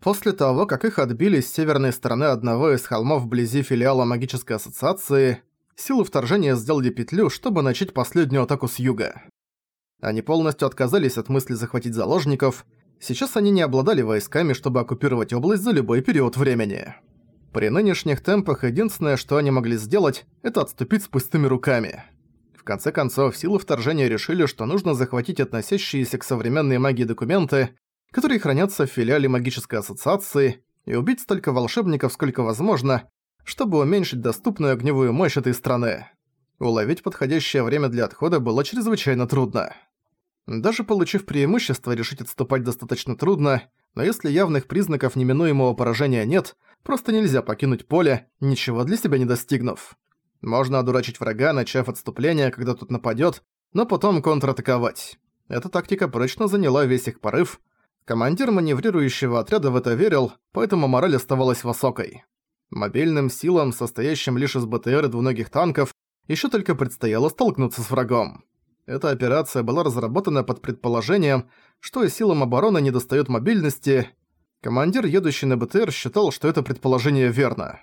После того, как их отбили с северной стороны одного из холмов вблизи филиала магической ассоциации, силы вторжения сделали петлю, чтобы начать последнюю атаку с юга. Они полностью отказались от мысли захватить заложников, сейчас они не обладали войсками, чтобы оккупировать область за любой период времени. При нынешних темпах единственное, что они могли сделать, это отступить с пустыми руками. В конце концов, силы вторжения решили, что нужно захватить относящиеся к современной магии документы, которые хранятся в филиале магической ассоциации, и убить столько волшебников, сколько возможно, чтобы уменьшить доступную огневую мощь этой страны. Уловить подходящее время для отхода было чрезвычайно трудно. Даже получив преимущество, решить отступать достаточно трудно, но если явных признаков неминуемого поражения нет, просто нельзя покинуть поле, ничего для себя не достигнув. Можно одурачить врага, начав отступление, когда тот нападёт, но потом контратаковать. Эта тактика прочно заняла весь их порыв, Командир маневрирующего отряда в это верил, поэтому мораль оставалась высокой. Мобильным силам, состоящим лишь из БТР и двуногих танков, еще только предстояло столкнуться с врагом. Эта операция была разработана под предположением, что силам обороны недостает мобильности. Командир, едущий на БТР, считал, что это предположение верно.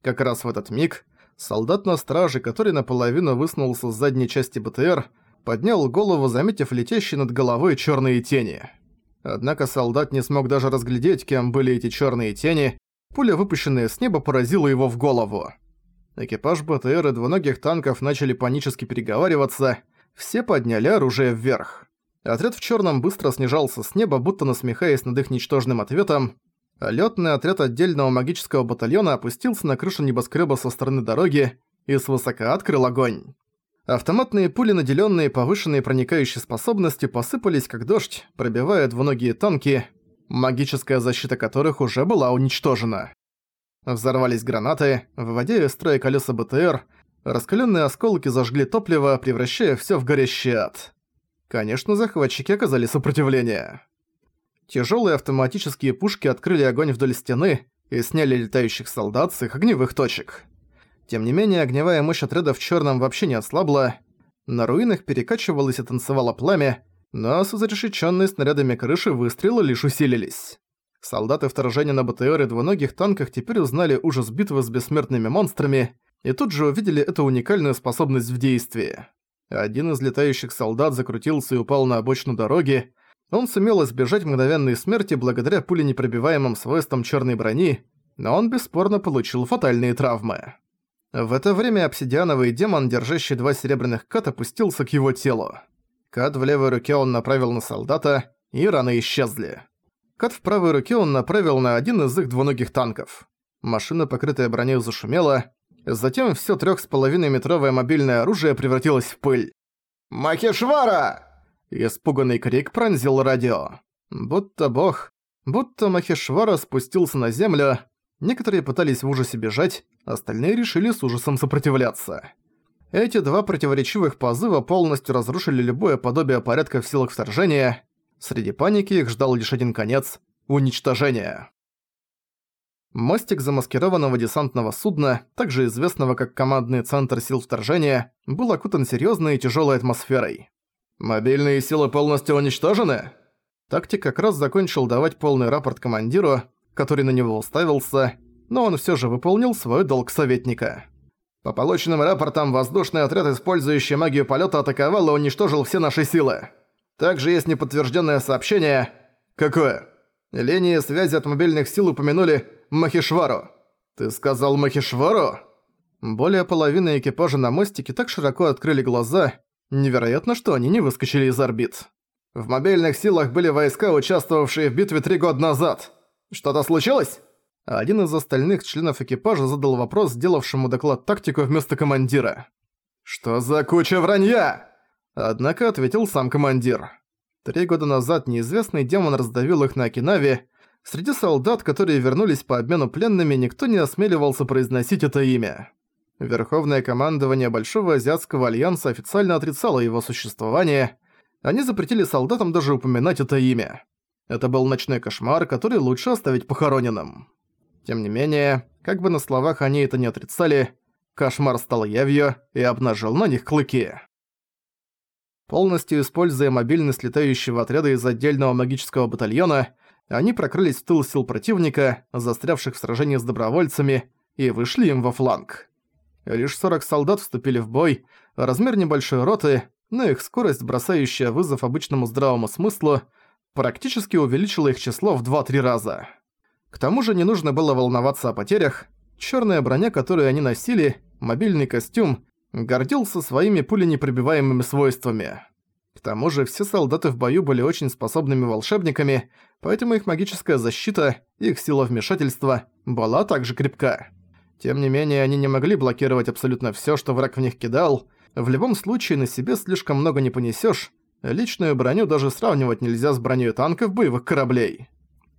Как раз в этот миг солдат на страже, который наполовину высунулся с задней части БТР, поднял голову, заметив летящие над головой черные тени. Однако солдат не смог даже разглядеть, кем были эти черные тени. Пуля, выпущенная с неба, поразила его в голову. Экипаж БТР и двуногих танков начали панически переговариваться. Все подняли оружие вверх. Отряд в черном быстро снижался с неба, будто насмехаясь над их ничтожным ответом. А лётный отряд отдельного магического батальона опустился на крышу небоскреба со стороны дороги и свысока открыл огонь. Автоматные пули, наделенные повышенной проникающей способностью, посыпались как дождь, пробивая двуногие танки, магическая защита которых уже была уничтожена. Взорвались гранаты, выводя из строя колеса БТР, раскаленные осколки зажгли топливо, превращая все в горящий ад. Конечно, захватчики оказали сопротивление. Тяжелые автоматические пушки открыли огонь вдоль стены и сняли летающих солдат с их огневых точек. Тем не менее, огневая мощь отряда в черном вообще не ослабла. На руинах перекачивалось и танцевало пламя, но с изрешеченной снарядами крыши выстрелы лишь усилились. Солдаты вторжения на БТР и двуногих танках теперь узнали ужас битвы с бессмертными монстрами и тут же увидели эту уникальную способность в действии. Один из летающих солдат закрутился и упал на обочину дороги. Он сумел избежать мгновенной смерти благодаря пуленепробиваемым свойствам черной брони, но он бесспорно получил фатальные травмы. В это время обсидиановый демон, держащий два серебряных кат, опустился к его телу. Кат в левой руке он направил на солдата, и раны исчезли. Кат в правой руке он направил на один из их двуногих танков. Машина, покрытая броней, зашумела. Затем всё трёх-с-половиной-метровое мобильное оружие превратилось в пыль. «Махешвара!» Испуганный крик пронзил радио. Будто бог, будто Махешвара спустился на землю, Некоторые пытались в ужасе бежать, остальные решили с ужасом сопротивляться. Эти два противоречивых позыва полностью разрушили любое подобие порядка в силах вторжения. Среди паники их ждал лишь один конец – уничтожение. Мостик замаскированного десантного судна, также известного как командный центр сил вторжения, был окутан серьёзной и тяжёлой атмосферой. «Мобильные силы полностью уничтожены?» Тактик как раз закончил давать полный рапорт командиру, который на него уставился, но он всё же выполнил свой долг советника. По полученным рапортам, воздушный отряд, использующий магию полёта, атаковал и уничтожил все наши силы. Также есть неподтверждённое сообщение. Какое? Линии связи от мобильных сил упомянули Махишвару. Ты сказал Махишвару? Более половины экипажа на мостике так широко открыли глаза. Невероятно, что они не выскочили из орбит. В мобильных силах были войска, участвовавшие в битве три года назад. Что-то случилось?» Один из остальных членов экипажа задал вопрос, сделавшему доклад тактику вместо командира. «Что за куча вранья?» Однако ответил сам командир. Три года назад неизвестный демон раздавил их на Окинаве. Среди солдат, которые вернулись по обмену пленными, никто не осмеливался произносить это имя. Верховное командование Большого Азиатского Альянса официально отрицало его существование. Они запретили солдатам даже упоминать это имя. Это был ночной кошмар, который лучше оставить похороненным. Тем не менее, как бы на словах они это не отрицали, кошмар стал явью и обнажил на них клыки. Полностью используя мобильность летающего отряда из отдельного магического батальона, они прокрылись в тыл сил противника, застрявших в сражении с добровольцами, и вышли им во фланг. Лишь 40 солдат вступили в бой, размер небольшой роты, но их скорость, бросающая вызов обычному здравому смыслу, практически увеличила их число в 2-3 раза. К тому же не нужно было волноваться о потерях, черная броня, которую они носили, мобильный костюм, гордился своими пуленепробиваемыми свойствами. К тому же все солдаты в бою были очень способными волшебниками, поэтому их магическая защита, их сила вмешательства была также крепка. Тем не менее, они не могли блокировать абсолютно всё, что враг в них кидал. В любом случае, на себе слишком много не понесёшь. Личную броню даже сравнивать нельзя с броней танков боевых кораблей.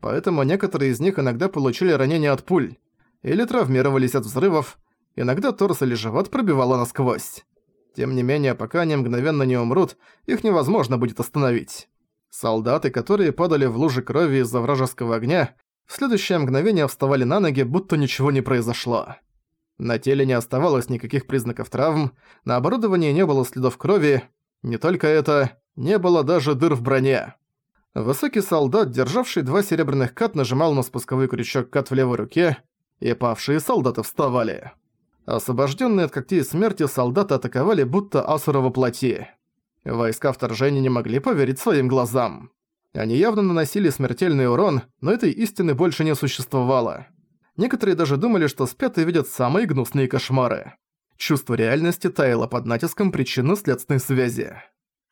Поэтому некоторые из них иногда получили ранения от пуль. Или травмировались от взрывов. Иногда торс или живот пробивало насквозь. Тем не менее, пока они мгновенно не умрут, их невозможно будет остановить. Солдаты, которые падали в лужи крови из-за вражеского огня, в следующее мгновение вставали на ноги, будто ничего не произошло. На теле не оставалось никаких признаков травм, на оборудовании не было следов крови, не только это, не было даже дыр в броне. Высокий солдат, державший два серебряных кат, нажимал на спусковой крючок кат в левой руке, и павшие солдаты вставали. Освобожденные от когтей смерти солдаты атаковали будто асура плоти. Войска вторжения не могли поверить своим глазам. Они явно наносили смертельный урон, но этой истины больше не существовало. Некоторые даже думали, что спят и видят самые гнусные кошмары. Чувство реальности таяло под натиском причинно-следственной связи.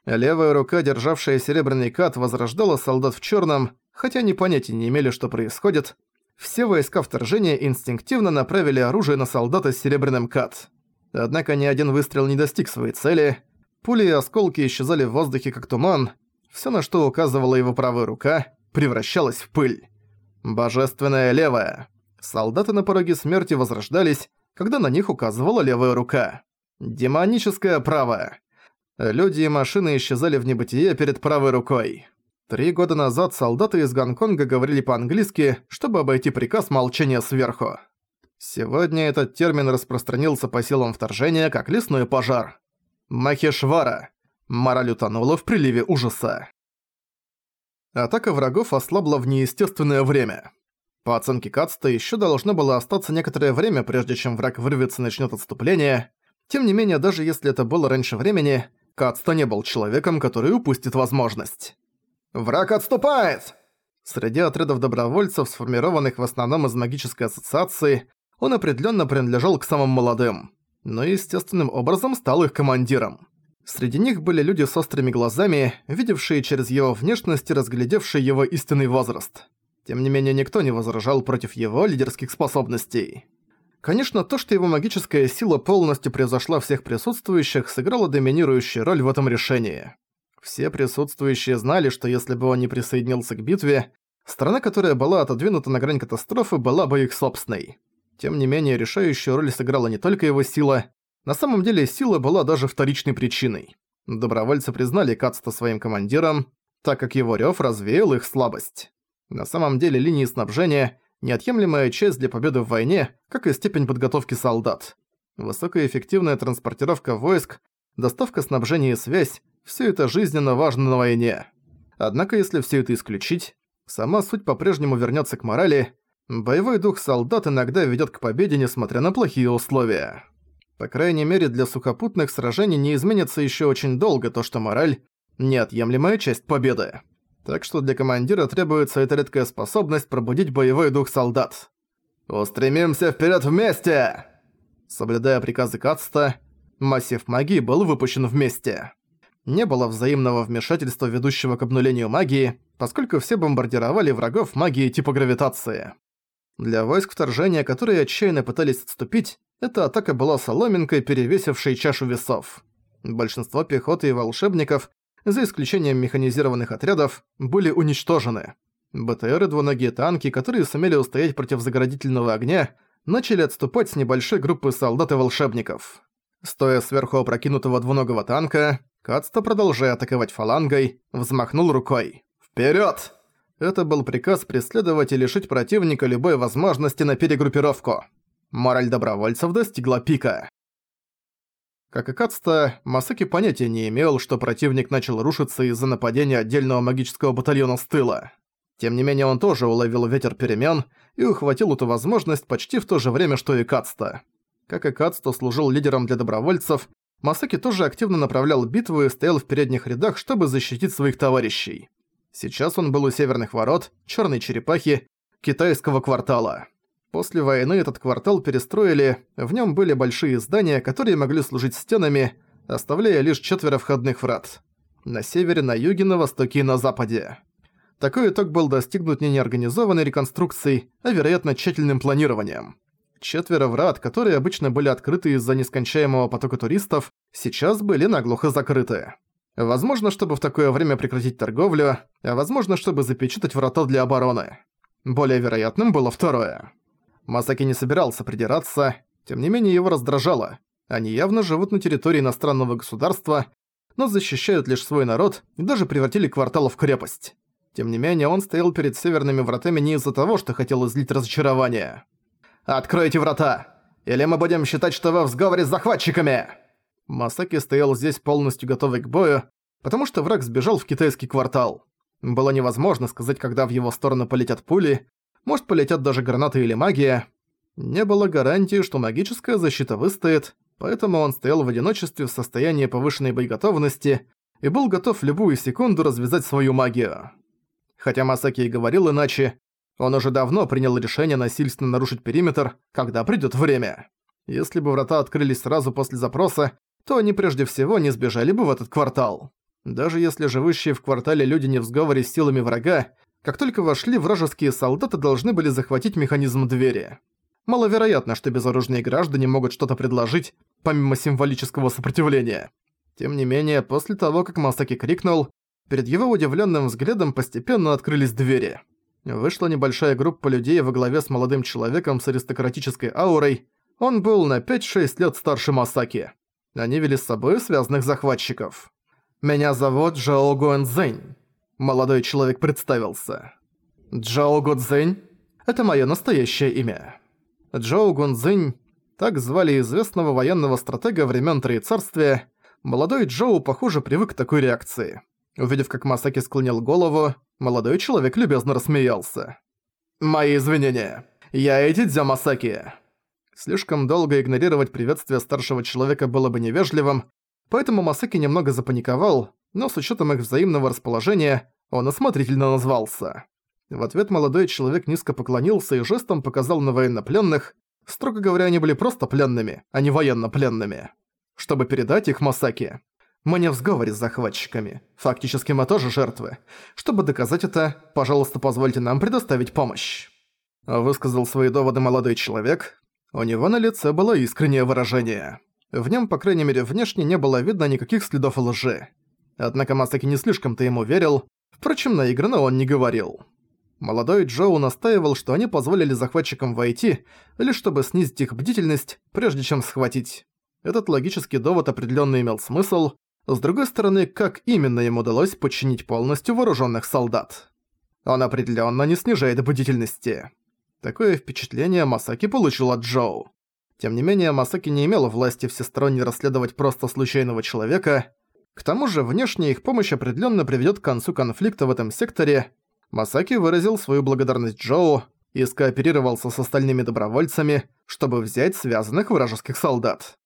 Левая рука, державшая серебряный кат, возрождала солдат в черном, хотя они понятия не имели, что происходит. Все войска вторжения инстинктивно направили оружие на солдата с серебряным кат. Однако ни один выстрел не достиг своей цели. Пули и осколки исчезали в воздухе как туман, Всё, на что указывала его правая рука, превращалось в пыль. Божественная левая. Солдаты на пороге смерти возрождались, когда на них указывала левая рука. Демоническая правая. Люди и машины исчезали в небытие перед правой рукой. Три года назад солдаты из Гонконга говорили по-английски, чтобы обойти приказ молчания сверху. Сегодня этот термин распространился по силам вторжения, как лесной пожар. Махешвара. Мораль утонула в приливе ужаса. Атака врагов ослабла в неестественное время. По оценке Кацта, еще должно было остаться некоторое время, прежде чем враг вырвется и начнет отступление. Тем не менее, даже если это было раньше времени, Кацта не был человеком, который упустит возможность. «Враг отступает!» Среди отрядов добровольцев, сформированных в основном из магической ассоциации, он определенно принадлежал к самым молодым, но естественным образом стал их командиром. Среди них были люди с острыми глазами, видевшие через его внешность и разглядевшие его истинный возраст. Тем не менее, никто не возражал против его лидерских способностей. Конечно, то, что его магическая сила полностью превзошла всех присутствующих, сыграло доминирующую роль в этом решении. Все присутствующие знали, что если бы он не присоединился к битве, страна, которая была отодвинута на грань катастрофы, была бы их собственной. Тем не менее, решающую роль сыграла не только его сила, на самом деле сила была даже вторичной причиной. Добровольцы признали Кацта своим командиром, так как его рёв развеял их слабость. На самом деле линии снабжения – неотъемлемая часть для победы в войне, как и степень подготовки солдат. Высокоэффективная транспортировка войск, доставка снабжения и связь – всё это жизненно важно на войне. Однако если всё это исключить, сама суть по-прежнему вернётся к морали, боевой дух солдат иногда ведёт к победе, несмотря на плохие условия. По крайней мере, для сухопутных сражений не изменится еще очень долго то, что мораль – неотъемлемая часть победы. Так что для командира требуется эта редкая способность пробудить боевой дух солдат. «Устремимся вперед вместе!» Соблюдая приказы Кацта, массив магии был выпущен вместе. Не было взаимного вмешательства ведущего к обнулению магии, поскольку все бомбардировали врагов магии типа гравитации. Для войск вторжения, которые отчаянно пытались отступить, эта атака была соломинкой, перевесившей чашу весов. Большинство пехоты и волшебников, за исключением механизированных отрядов, были уничтожены. БТР двуногие танки, которые сумели устоять против заградительного огня, начали отступать с небольшой группы солдат и волшебников. Стоя сверху опрокинутого двуногого танка, Кацта, продолжая атаковать фалангой, взмахнул рукой. «Вперёд!» Это был приказ преследовать и лишить противника любой возможности на перегруппировку. Мораль добровольцев достигла пика. Как и Кацта, Масаки понятия не имел, что противник начал рушиться из-за нападения отдельного магического батальона с тыла. Тем не менее он тоже уловил ветер перемен и ухватил эту возможность почти в то же время, что и Кацта. Как и Кацто служил лидером для добровольцев, Масаки тоже активно направлял битву и стоял в передних рядах, чтобы защитить своих товарищей. Сейчас он был у северных ворот, черной черепахи, китайского квартала. После войны этот квартал перестроили, в нем были большие здания, которые могли служить стенами, оставляя лишь четверо входных врат. На севере, на юге, на востоке и на западе. Такой итог был достигнут не неорганизованной реконструкцией, а, вероятно, тщательным планированием. Четверо врат, которые обычно были открыты из-за нескончаемого потока туристов, сейчас были наглухо закрыты. Возможно, чтобы в такое время прекратить торговлю, а возможно, чтобы запечатать врата для обороны. Более вероятным было второе. Масаки не собирался придираться, тем не менее его раздражало. Они явно живут на территории иностранного государства, но защищают лишь свой народ и даже превратили квартал в крепость. Тем не менее, он стоял перед северными вратами не из-за того, что хотел излить разочарование. «Откройте врата! Или мы будем считать, что вы в сговоре с захватчиками!» Масаки стоял здесь полностью готовый к бою, потому что враг сбежал в китайский квартал. Было невозможно сказать, когда в его сторону полетят пули, может полетят даже гранаты или магия. Не было гарантии, что магическая защита выстоит, поэтому он стоял в одиночестве в состоянии повышенной боеготовности и был готов в любую секунду развязать свою магию. Хотя Масаки и говорил иначе, он уже давно принял решение насильственно нарушить периметр, когда придёт время. Если бы врата открылись сразу после запроса, то они прежде всего не сбежали бы в этот квартал. Даже если живущие в квартале люди не в сговоре с силами врага, как только вошли, вражеские солдаты должны были захватить механизм двери. Маловероятно, что безоружные граждане могут что-то предложить, помимо символического сопротивления. Тем не менее, после того, как Масаки крикнул, перед его удивленным взглядом постепенно открылись двери. Вышла небольшая группа людей во главе с молодым человеком с аристократической аурой. Он был на 5-6 лет старше Масаки. Они вели с собой связанных захватчиков. «Меня зовут Джао Гуэнзэнь», — молодой человек представился. «Джао Гудзэнь — это мое настоящее имя». Джоу Гунзинь, так звали известного военного стратега времен Троецарствия, молодой Джоу, похоже, привык к такой реакции. Увидев, как Масаки склонил голову, молодой человек любезно рассмеялся. «Мои извинения. Я Эдидзя Масаки». Слишком долго игнорировать приветствие старшего человека было бы невежливым, поэтому Масаки немного запаниковал, но с учетом их взаимного расположения он осмотрительно назвался. В ответ молодой человек низко поклонился и жестом показал на военнопленных. Строго говоря, они были просто пленными, а не военнопленными. Чтобы передать их Масаки. Мы не в сговоре с захватчиками. Фактически мы тоже жертвы. Чтобы доказать это, пожалуйста, позвольте нам предоставить помощь. Высказал свои доводы молодой человек. У него на лице было искреннее выражение. В нем, по крайней мере, внешне не было видно никаких следов лжи. Однако Масаки не слишком-то ему верил. Впрочем, наигранно он не говорил. Молодой Джоу настаивал, что они позволили захватчикам войти, лишь чтобы снизить их бдительность, прежде чем схватить. Этот логический довод определенно имел смысл. С другой стороны, как именно им удалось подчинить полностью вооруженных солдат? Он определенно не снижает бдительности. Такое впечатление Масаки получил от Джоу. Тем не менее, Масаки не имел власти всесторонне расследовать просто случайного человека. К тому же, внешняя их помощь определенно приведет к концу конфликта в этом секторе, Масаки выразил свою благодарность Джоу и скооперировался с остальными добровольцами, чтобы взять связанных вражеских солдат.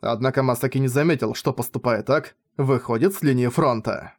Однако Масаки не заметил, что поступая так, выходит с линии фронта.